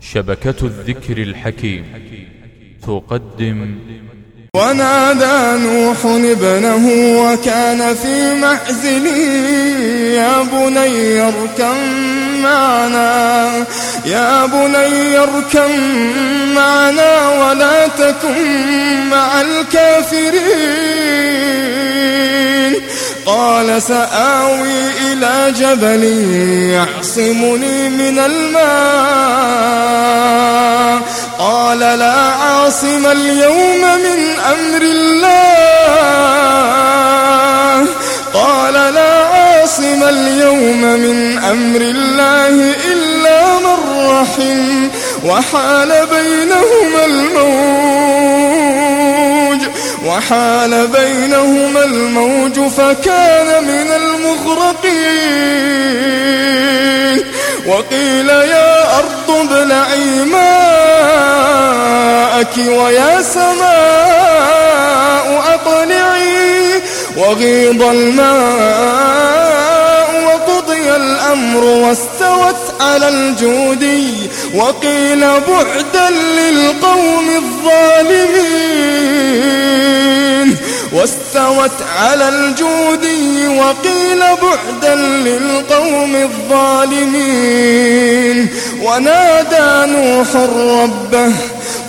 شبكة الذكر الحكيم. تقدم. ونادى نوح ابنه وكان في معزل يا بني اركم معنا يا بني اركم معنا ولا تكن مع الكافرين. قال سآوي إلى جبل يعصمني من الماء. عاصم اليوم من أمر الله. قال لا عاصم اليوم من أمر الله إلا من رحم وحال بينهما الموج. وحال بينهما الموج فكان من المغرقين. وقيل يا أرض ابلعي ماءك ويا سماء أقلعي وغيض الماء وقضي الأمر واستوت على الجودي وقيل بعدا للقوم الظالمين واستوت على الجودي وقيل بعدا للقوم الظالمين ونادى نوح ربه